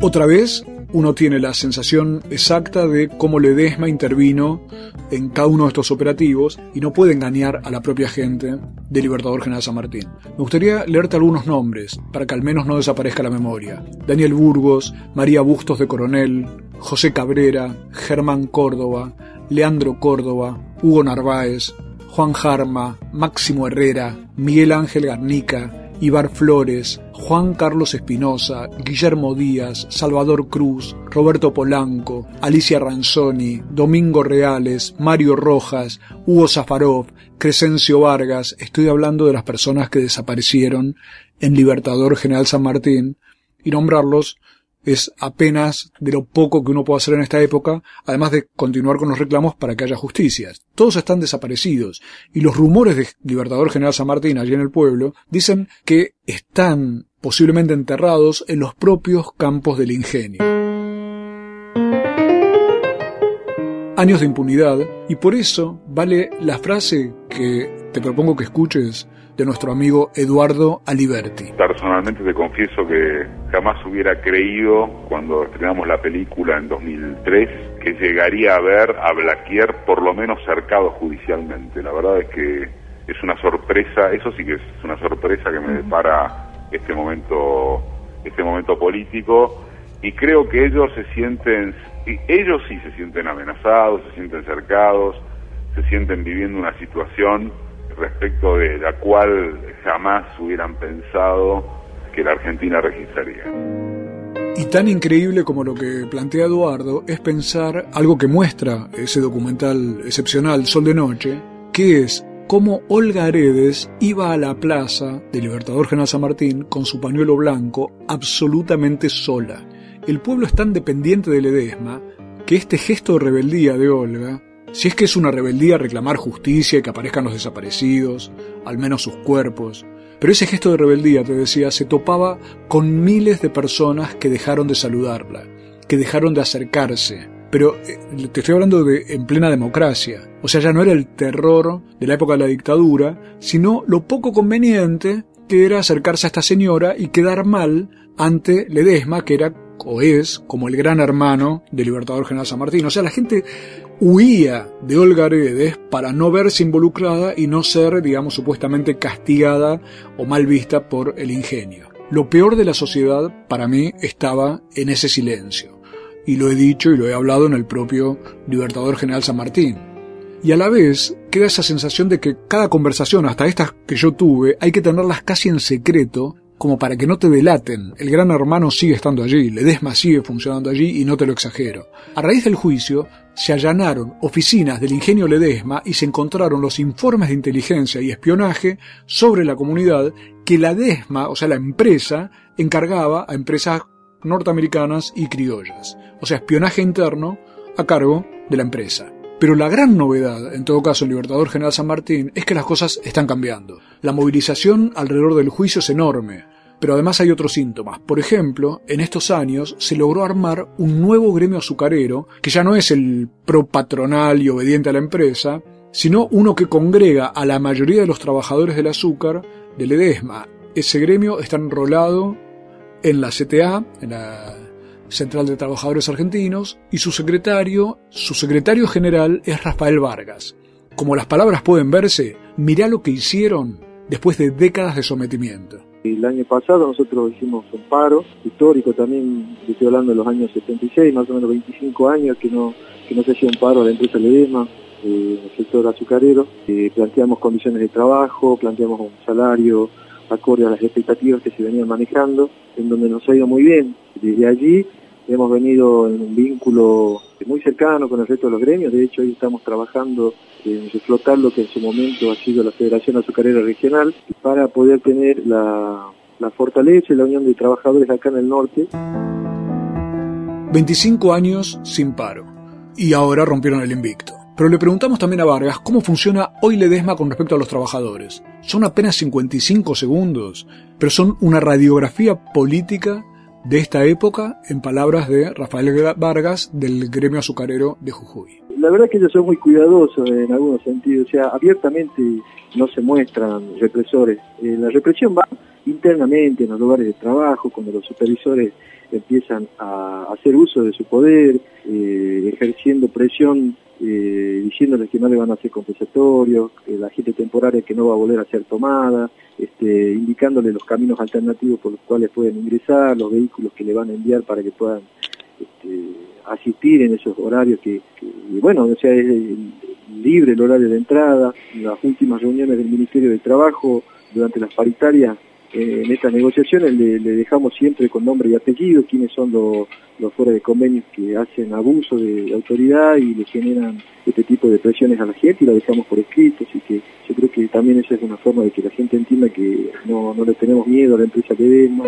Otra vez, uno tiene la sensación exacta de cómo Ledesma intervino en cada uno de estos operativos y no puede engañar a la propia gente de Libertador General San Martín. Me gustaría leerte algunos nombres para que al menos no desaparezca la memoria. Daniel Burgos, María Bustos de Coronel, José Cabrera, Germán Córdoba, Leandro Córdoba, Hugo Narváez, Juan Jarma, Máximo Herrera, Miguel Ángel Garnica, Ibar Flores, Juan Carlos Espinosa, Guillermo Díaz, Salvador Cruz, Roberto Polanco, Alicia Ranzoni, Domingo Reales, Mario Rojas, Hugo Zafarov, Crescencio Vargas, estoy hablando de las personas que desaparecieron en Libertador General San Martín, y nombrarlos es apenas de lo poco que uno puede hacer en esta época, además de continuar con los reclamos para que haya justicia. Todos están desaparecidos y los rumores de Libertador General San Martín allí en el pueblo dicen que están posiblemente enterrados en los propios campos del ingenio. Años de impunidad y por eso vale la frase que te propongo que escuches de nuestro amigo Eduardo Aliberti. Personalmente te confieso que jamás hubiera creído cuando estrenamos la película en 2003 que llegaría a ver a Blaquier por lo menos cercado judicialmente. La verdad es que es una sorpresa, eso sí que es una sorpresa que me depara este momento, este momento político y creo que ellos se sienten, ellos sí se sienten amenazados, se sienten cercados, se sienten viviendo una situación respecto de la cual jamás hubieran pensado que la Argentina registraría. Y tan increíble como lo que plantea Eduardo es pensar algo que muestra ese documental excepcional Sol de Noche, que es cómo Olga Aredes iba a la plaza de Libertador General San Martín con su pañuelo blanco absolutamente sola. El pueblo es tan dependiente del Edesma que este gesto de rebeldía de Olga si es que es una rebeldía reclamar justicia y que aparezcan los desaparecidos, al menos sus cuerpos, pero ese gesto de rebeldía, te decía, se topaba con miles de personas que dejaron de saludarla, que dejaron de acercarse. Pero eh, te estoy hablando de en plena democracia. O sea, ya no era el terror de la época de la dictadura, sino lo poco conveniente que era acercarse a esta señora y quedar mal ante Ledesma, que era o es como el gran hermano del Libertador General San Martín. O sea, la gente huía de Olga Aredes para no verse involucrada y no ser, digamos, supuestamente castigada o mal vista por el ingenio. Lo peor de la sociedad para mí estaba en ese silencio. Y lo he dicho y lo he hablado en el propio Libertador General San Martín. Y a la vez queda esa sensación de que cada conversación, hasta estas que yo tuve, hay que tenerlas casi en secreto como para que no te delaten. El gran hermano sigue estando allí, Ledesma sigue funcionando allí y no te lo exagero. A raíz del juicio, se allanaron oficinas del ingenio Ledesma y se encontraron los informes de inteligencia y espionaje sobre la comunidad que la Ledesma, o sea, la empresa, encargaba a empresas norteamericanas y criollas. O sea, espionaje interno a cargo de la empresa. Pero la gran novedad, en todo caso en Libertador General San Martín, es que las cosas están cambiando. La movilización alrededor del juicio es enorme. Pero además hay otros síntomas. Por ejemplo, en estos años se logró armar un nuevo gremio azucarero, que ya no es el pro patronal y obediente a la empresa, sino uno que congrega a la mayoría de los trabajadores del azúcar del EDESMA. Ese gremio está enrolado en la CTA, en la Central de Trabajadores Argentinos, y su secretario, su secretario general es Rafael Vargas. Como las palabras pueden verse, mirá lo que hicieron después de décadas de sometimiento. El año pasado nosotros hicimos un paro histórico también, estoy hablando de los años 76, más o menos 25 años que no, que no se hacía un paro a la empresa Ledema, eh, el sector azucarero. Eh, planteamos condiciones de trabajo, planteamos un salario acorde a las expectativas que se venían manejando, en donde nos ha ido muy bien. Desde allí hemos venido en un vínculo muy cercano con el resto de los gremios, de hecho hoy estamos trabajando en reflotar lo que en su momento ha sido la Federación Azucarera Regional para poder tener la, la fortaleza y la unión de trabajadores acá en el norte. 25 años sin paro y ahora rompieron el invicto. Pero le preguntamos también a Vargas cómo funciona hoy Ledesma con respecto a los trabajadores. Son apenas 55 segundos, pero son una radiografía política de esta época, en palabras de Rafael Vargas del gremio azucarero de Jujuy. La verdad es que ellos son muy cuidadosos en algunos sentidos, o sea, abiertamente no se muestran represores. Eh, la represión va internamente en los lugares de trabajo, cuando los supervisores empiezan a hacer uso de su poder, eh, ejerciendo presión eh, diciéndoles que no le van a hacer compensatorios, que la gente temporaria que no va a volver a ser tomada, este, indicándole los caminos alternativos por los cuales pueden ingresar, los vehículos que le van a enviar para que puedan este, asistir en esos horarios que, bueno, o sea, es libre el horario de entrada, las últimas reuniones del Ministerio de Trabajo durante las paritarias eh, en estas negociaciones le, dejamos siempre con nombre y apellido quiénes son los, los fuera de convenios que hacen abuso de autoridad y le generan este tipo de presiones a la gente y la dejamos por escrito, así que yo creo que también esa es una forma de que la gente entienda que no, no le tenemos miedo a la empresa que vemos.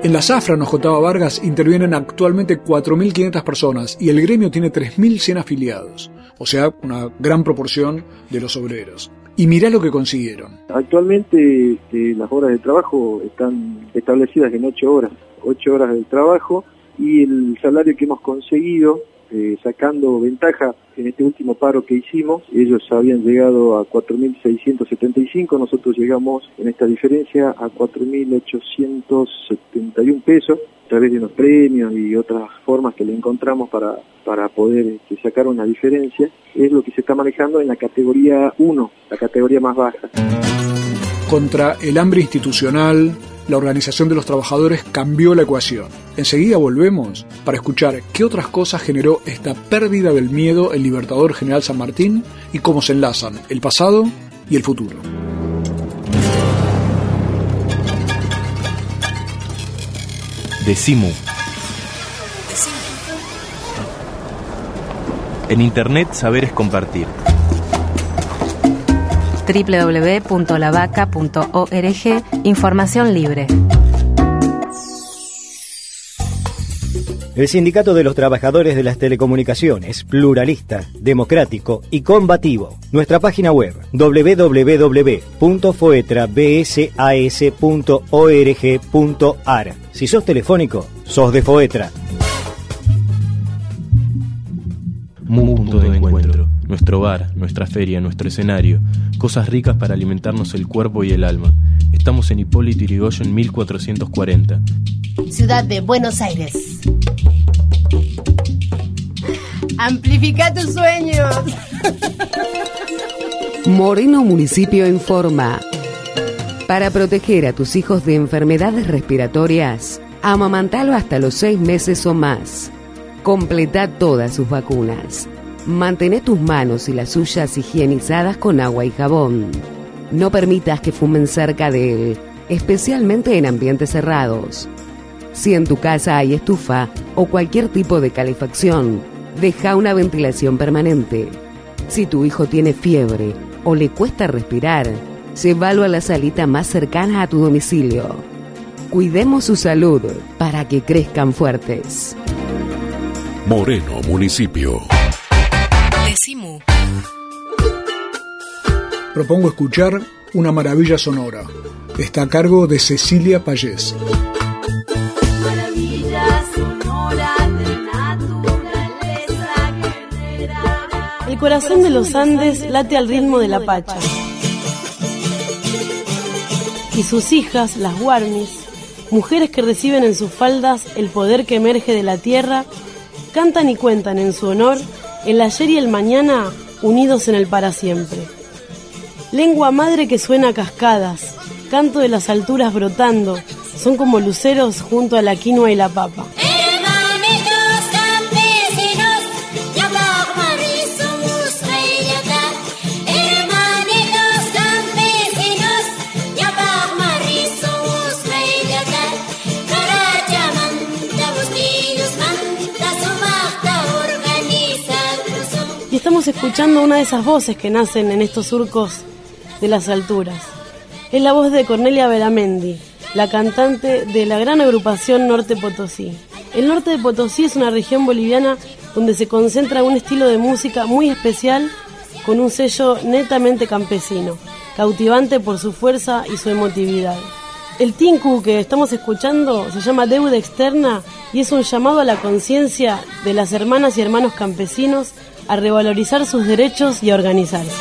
En la zafra, nos contaba Vargas, intervienen actualmente 4.500 personas y el gremio tiene 3.100 afiliados, o sea, una gran proporción de los obreros. Y mirá lo que consiguieron. Actualmente eh, las horas de trabajo están establecidas en 8 horas, 8 horas de trabajo y el salario que hemos conseguido eh, sacando ventaja en este último paro que hicimos. Ellos habían llegado a 4.675, nosotros llegamos en esta diferencia a 4.871 pesos a través de unos premios y otras formas que le encontramos para, para poder este, sacar una diferencia, es lo que se está manejando en la categoría 1, la categoría más baja. Contra el hambre institucional, la Organización de los Trabajadores cambió la ecuación. Enseguida volvemos para escuchar qué otras cosas generó esta pérdida del miedo el Libertador General San Martín y cómo se enlazan el pasado y el futuro. Decimu. En Internet saber es compartir www.lavaca.org Información libre. El Sindicato de los Trabajadores de las Telecomunicaciones, pluralista, democrático y combativo. Nuestra página web www.foetrabsas.org.ar. Si sos telefónico, sos de Foetra. Punto de encuentro nuestro bar, nuestra feria, nuestro escenario, cosas ricas para alimentarnos el cuerpo y el alma. Estamos en Hipólito Yrigoyen 1440. Ciudad de Buenos Aires. Amplifica tus sueños. Moreno Municipio informa. Para proteger a tus hijos de enfermedades respiratorias, amamantalo hasta los seis meses o más. Completa todas sus vacunas. Mantén tus manos y las suyas higienizadas con agua y jabón. No permitas que fumen cerca de él, especialmente en ambientes cerrados. Si en tu casa hay estufa o cualquier tipo de calefacción, deja una ventilación permanente. Si tu hijo tiene fiebre o le cuesta respirar, llévalo a la salita más cercana a tu domicilio. Cuidemos su salud para que crezcan fuertes. Moreno Municipio. Propongo escuchar Una maravilla sonora. Está a cargo de Cecilia Payés. El corazón de los Andes late al ritmo de la pacha. Y sus hijas, las Warmis, mujeres que reciben en sus faldas el poder que emerge de la tierra, cantan y cuentan en su honor el ayer y el mañana unidos en el para siempre. Lengua madre que suena a cascadas, canto de las alturas brotando, son como luceros junto a la quinoa y la papa. Estamos escuchando una de esas voces que nacen en estos surcos de las alturas. Es la voz de Cornelia Veramendi, la cantante de la gran agrupación Norte Potosí. El norte de Potosí es una región boliviana donde se concentra un estilo de música muy especial con un sello netamente campesino, cautivante por su fuerza y su emotividad. El tinku que estamos escuchando se llama Deuda Externa y es un llamado a la conciencia de las hermanas y hermanos campesinos a revalorizar sus derechos y a organizarse.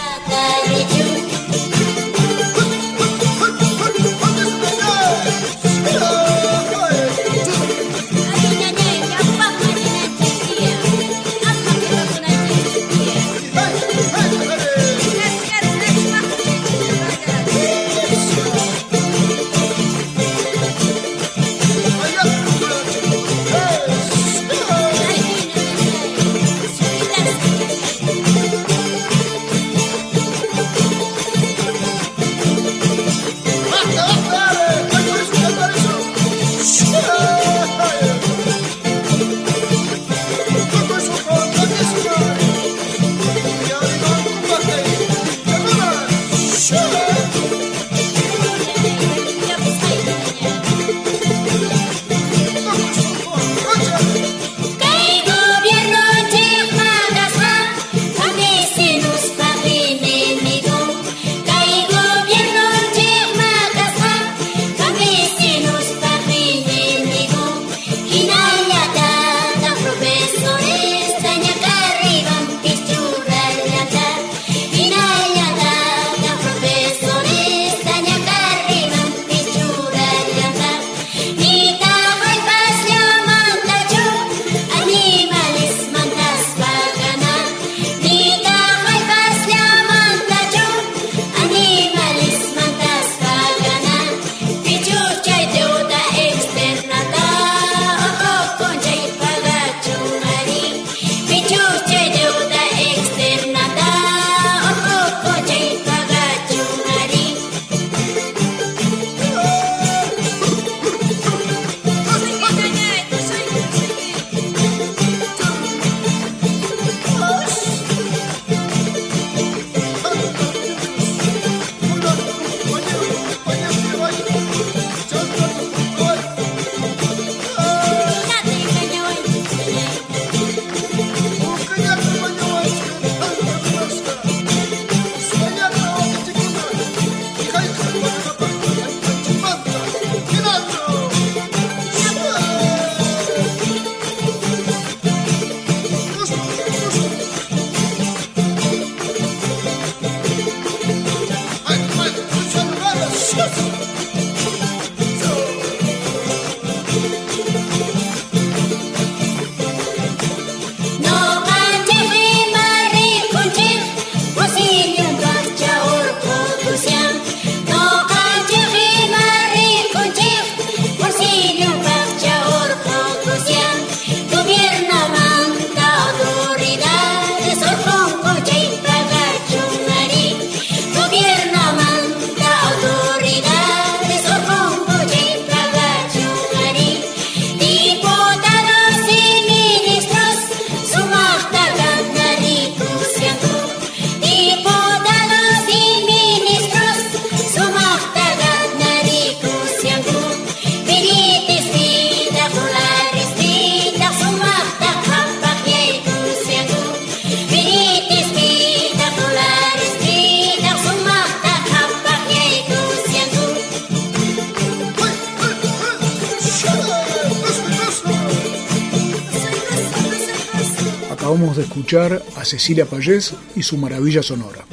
Escuchar a Cecilia Payés y su maravilla sonora.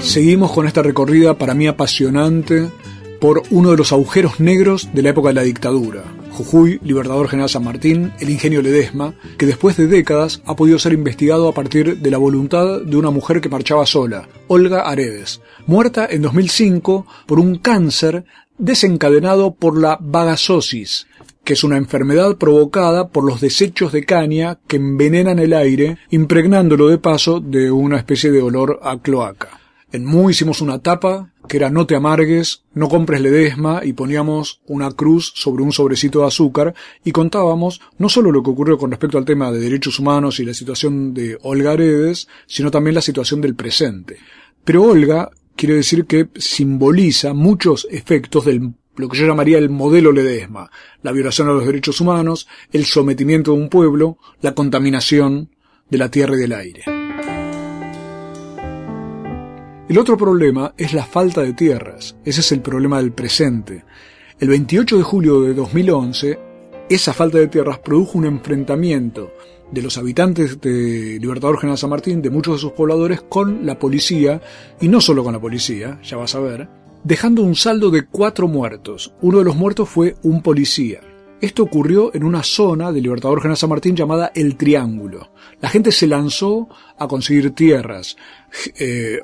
Seguimos con esta recorrida para mí apasionante por uno de los agujeros negros de la época de la dictadura. Jujuy, Libertador General San Martín, el ingenio Ledesma, que después de décadas ha podido ser investigado a partir de la voluntad de una mujer que marchaba sola, Olga Aredes, muerta en 2005 por un cáncer desencadenado por la vagasosis, que es una enfermedad provocada por los desechos de caña que envenenan el aire, impregnándolo de paso de una especie de olor a cloaca. En Mu hicimos una tapa que era no te amargues, no compres ledesma y poníamos una cruz sobre un sobrecito de azúcar y contábamos no solo lo que ocurrió con respecto al tema de derechos humanos y la situación de Olga Aredes, sino también la situación del presente. Pero Olga quiere decir que simboliza muchos efectos del lo que yo llamaría el modelo Ledesma, la violación a los derechos humanos, el sometimiento de un pueblo, la contaminación de la tierra y del aire. El otro problema es la falta de tierras, ese es el problema del presente. El 28 de julio de 2011, esa falta de tierras produjo un enfrentamiento de los habitantes de Libertador General San Martín, de muchos de sus pobladores, con la policía, y no solo con la policía, ya vas a ver, dejando un saldo de cuatro muertos. Uno de los muertos fue un policía. Esto ocurrió en una zona de Libertador General San Martín llamada El Triángulo. La gente se lanzó a conseguir tierras. Eh,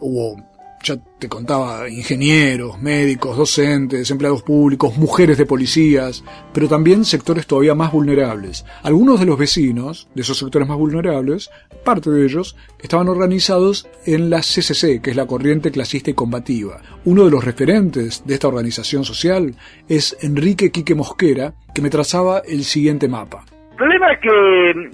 ya te contaba, ingenieros, médicos, docentes, empleados públicos, mujeres de policías, pero también sectores todavía más vulnerables. Algunos de los vecinos de esos sectores más vulnerables, parte de ellos, estaban organizados en la CCC, que es la Corriente Clasista y Combativa. Uno de los referentes de esta organización social es Enrique Quique Mosquera, que me trazaba el siguiente mapa. El problema es que,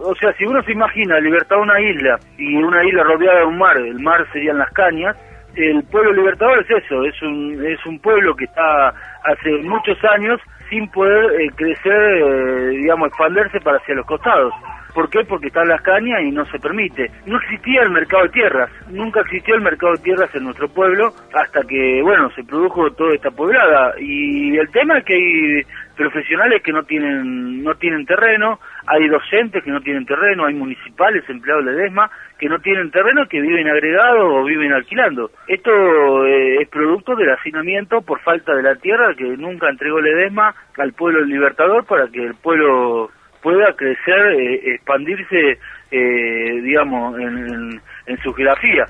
o sea, si uno se imagina libertad una isla y una isla rodeada de un mar, el mar serían las cañas, el pueblo libertador es eso, es un, es un pueblo que está hace muchos años sin poder eh, crecer, eh, digamos, expandirse para hacia los costados. ¿Por qué? Porque están las cañas y no se permite. No existía el mercado de tierras, nunca existió el mercado de tierras en nuestro pueblo hasta que, bueno, se produjo toda esta poblada. Y el tema es que hay profesionales que no tienen no tienen terreno, hay docentes que no tienen terreno, hay municipales, empleados de DESMA, que no tienen terreno, que viven agregados o viven alquilando. Esto eh, es producto del hacinamiento por falta de la tierra que nunca entregó Ledesma al pueblo libertador para que el pueblo pueda crecer, eh, expandirse, eh, digamos, en su geografía.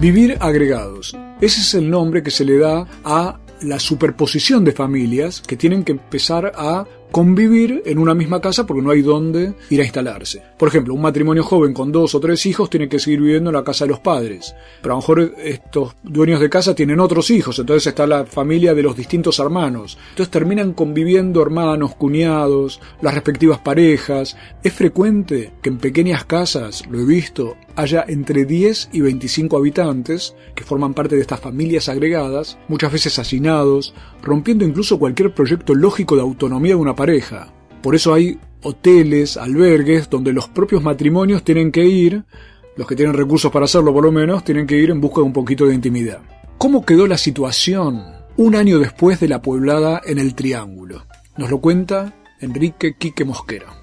Vivir agregados. Ese es el nombre que se le da a la superposición de familias que tienen que empezar a convivir en una misma casa porque no hay dónde ir a instalarse. Por ejemplo, un matrimonio joven con dos o tres hijos tiene que seguir viviendo en la casa de los padres, pero a lo mejor estos dueños de casa tienen otros hijos, entonces está la familia de los distintos hermanos. Entonces terminan conviviendo hermanos, cuñados, las respectivas parejas. Es frecuente que en pequeñas casas, lo he visto, haya entre 10 y 25 habitantes que forman parte de estas familias agregadas, muchas veces hacinados, rompiendo incluso cualquier proyecto lógico de autonomía de una pareja. Por eso hay hoteles, albergues, donde los propios matrimonios tienen que ir, los que tienen recursos para hacerlo por lo menos, tienen que ir en busca de un poquito de intimidad. ¿Cómo quedó la situación un año después de la pueblada en el Triángulo? Nos lo cuenta Enrique Quique Mosquera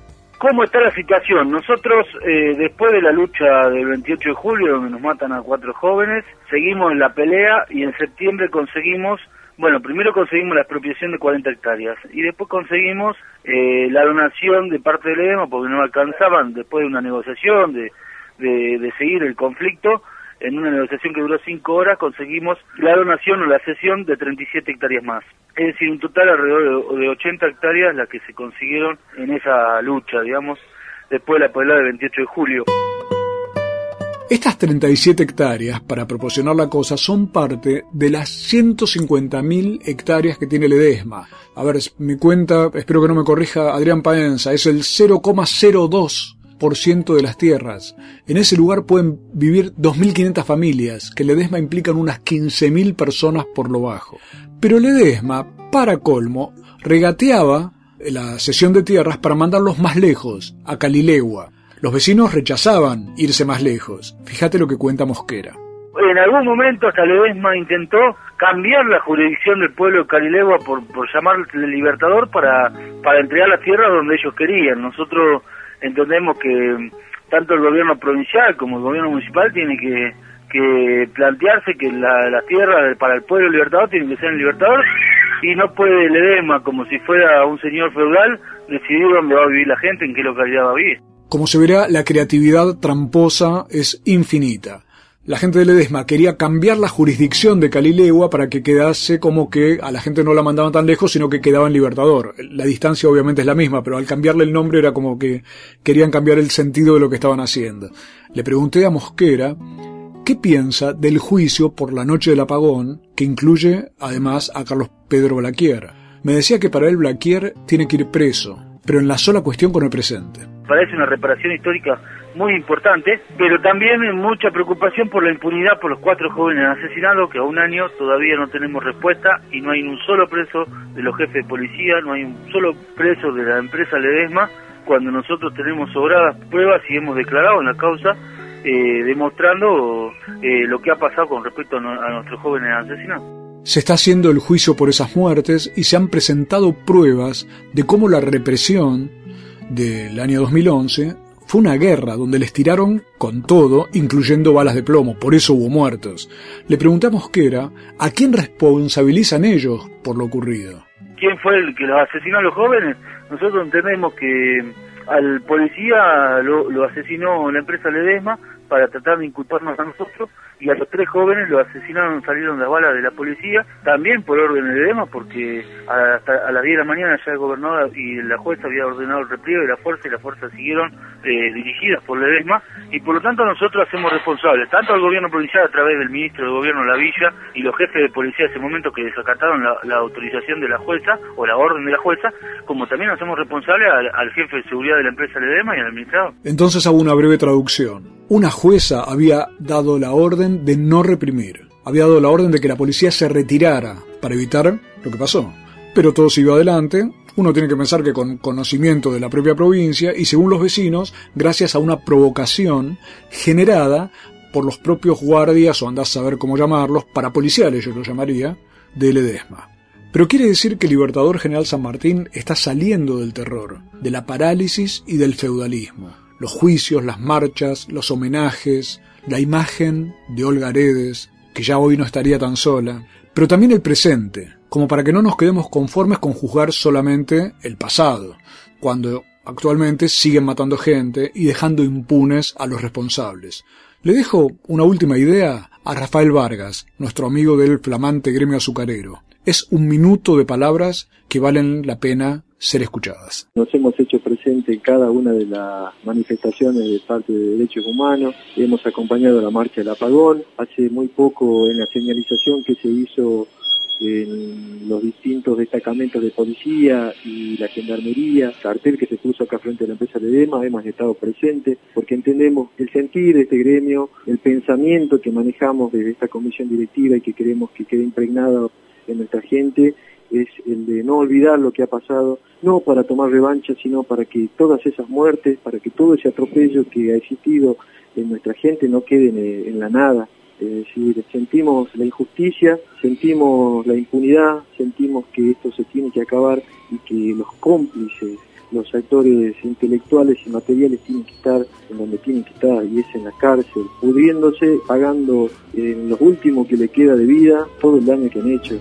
¿Cómo está la situación? Nosotros, eh, después de la lucha del 28 de julio, donde nos matan a cuatro jóvenes, seguimos en la pelea y en septiembre conseguimos, bueno, primero conseguimos la expropiación de 40 hectáreas y después conseguimos eh, la donación de parte del EDEMA porque no alcanzaban, después de una negociación, de, de seguir el conflicto, en una negociación que duró cinco horas, conseguimos la donación o la cesión de 37 hectáreas más. Es decir, un total alrededor de 80 hectáreas las que se consiguieron en esa lucha, digamos, después de la pelea del 28 de julio. Estas 37 hectáreas, para proporcionar la cosa, son parte de las 150.000 hectáreas que tiene el Edesma. A ver, mi cuenta, espero que no me corrija Adrián Paenza, es el 0,02% de las tierras. En ese lugar pueden vivir 2.500 familias, que el Edesma implican unas 15.000 personas por lo bajo. Pero Ledesma, para colmo, regateaba la cesión de tierras para mandarlos más lejos, a Calilegua. Los vecinos rechazaban irse más lejos. Fíjate lo que cuenta Mosquera. En algún momento hasta Ledesma intentó cambiar la jurisdicción del pueblo de Calilegua por, por llamarle libertador para, para entregar las tierras donde ellos querían. Nosotros entendemos que tanto el gobierno provincial como el gobierno municipal tiene que que plantearse que la, la tierra para el pueblo libertador tiene que ser el libertador y no puede el edema, como si fuera un señor feudal, decidir dónde va a vivir la gente, en qué localidad va a vivir. Como se verá, la creatividad tramposa es infinita. La gente de Ledesma quería cambiar la jurisdicción de Calilegua para que quedase como que a la gente no la mandaban tan lejos, sino que quedaba en Libertador. La distancia obviamente es la misma, pero al cambiarle el nombre era como que querían cambiar el sentido de lo que estaban haciendo. Le pregunté a Mosquera ¿Qué piensa del juicio por la noche del apagón, que incluye además a Carlos Pedro Blaquier? Me decía que para él Blaquier tiene que ir preso, pero en la sola cuestión con el presente. Parece una reparación histórica muy importante, pero también mucha preocupación por la impunidad por los cuatro jóvenes asesinados, que a un año todavía no tenemos respuesta y no hay un solo preso de los jefes de policía, no hay un solo preso de la empresa Ledesma, cuando nosotros tenemos sobradas pruebas y hemos declarado en la causa eh, demostrando eh, lo que ha pasado con respecto a, nuestros jóvenes asesinados. Se está haciendo el juicio por esas muertes y se han presentado pruebas de cómo la represión del año 2011 fue una guerra donde les tiraron con todo, incluyendo balas de plomo, por eso hubo muertos. Le preguntamos qué era, ¿a quién responsabilizan ellos por lo ocurrido? ¿Quién fue el que los asesinó a los jóvenes? Nosotros entendemos que al policía lo, lo asesinó la empresa Ledesma, para tratar de inculparnos a nosotros y a los tres jóvenes los asesinaron, salieron las balas de la policía, también por orden de EDEMA, porque hasta a las 10 de la mañana ya el gobernador y la jueza había ordenado el repliegue de la fuerza y las fuerzas siguieron eh, dirigidas por la EDEMA y por lo tanto nosotros hacemos responsables, tanto al gobierno provincial a través del ministro de gobierno la villa y los jefes de policía en ese momento que desacataron la, autorización de la jueza o la orden de la jueza, como también hacemos responsables al, jefe de seguridad de la empresa EDEMA y al administrador. Entonces hago una breve traducción. Una jueza había dado la orden de no reprimir, había dado la orden de que la policía se retirara para evitar lo que pasó. Pero todo siguió adelante, uno tiene que pensar que con conocimiento de la propia provincia y según los vecinos, gracias a una provocación generada por los propios guardias, o andás a saber cómo llamarlos, parapoliciales yo lo llamaría, de Ledesma. Pero quiere decir que el Libertador General San Martín está saliendo del terror, de la parálisis y del feudalismo los juicios, las marchas, los homenajes, la imagen de Olga Aredes, que ya hoy no estaría tan sola, pero también el presente, como para que no nos quedemos conformes con juzgar solamente el pasado, cuando actualmente siguen matando gente y dejando impunes a los responsables. Le dejo una última idea a Rafael Vargas, nuestro amigo del flamante gremio azucarero. Es un minuto de palabras que valen la pena ser escuchadas. Presente en cada una de las manifestaciones de parte de derechos humanos, hemos acompañado la marcha del apagón, hace muy poco en la señalización que se hizo en los distintos destacamentos de policía y la gendarmería, cartel que se puso acá frente a la empresa de Dema, hemos estado presentes porque entendemos el sentir de este gremio, el pensamiento que manejamos desde esta comisión directiva y que queremos que quede impregnado en nuestra gente es el de no olvidar lo que ha pasado, no para tomar revancha, sino para que todas esas muertes, para que todo ese atropello que ha existido en nuestra gente no quede en, la nada. Es decir, sentimos la injusticia, sentimos la impunidad, sentimos que esto se tiene que acabar y que los cómplices los actores intelectuales y materiales tienen que estar en donde tienen que estar, y es en la cárcel, pudriéndose, pagando en lo último que le queda de vida todo el daño que han hecho.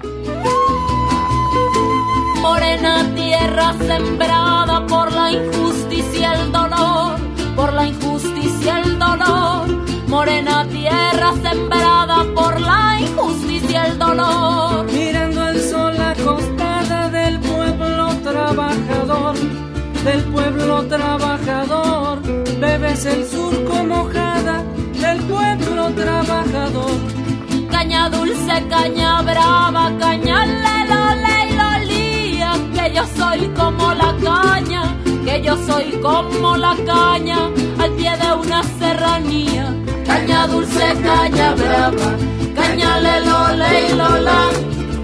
Morena tierra sembrada por la injusticia, el dolor, por la injusticia, el dolor. Morena tierra sembrada por la injusticia, el dolor. Mirando al sol acostada del pueblo trabajador, del pueblo trabajador. Bebes el surco mojada del pueblo trabajador. Caña dulce, caña brava, caña que soy como la caña, que yo soy como la caña, al pie de una serranía. Caña dulce, caña brava, caña lelo, lola,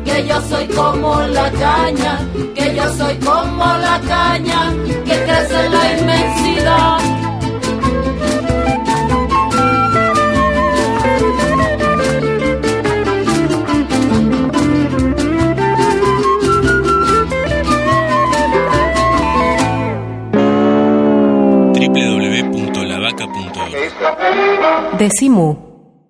que yo soy como la caña, que yo soy como la caña, que crece en la inmensidad. Decimu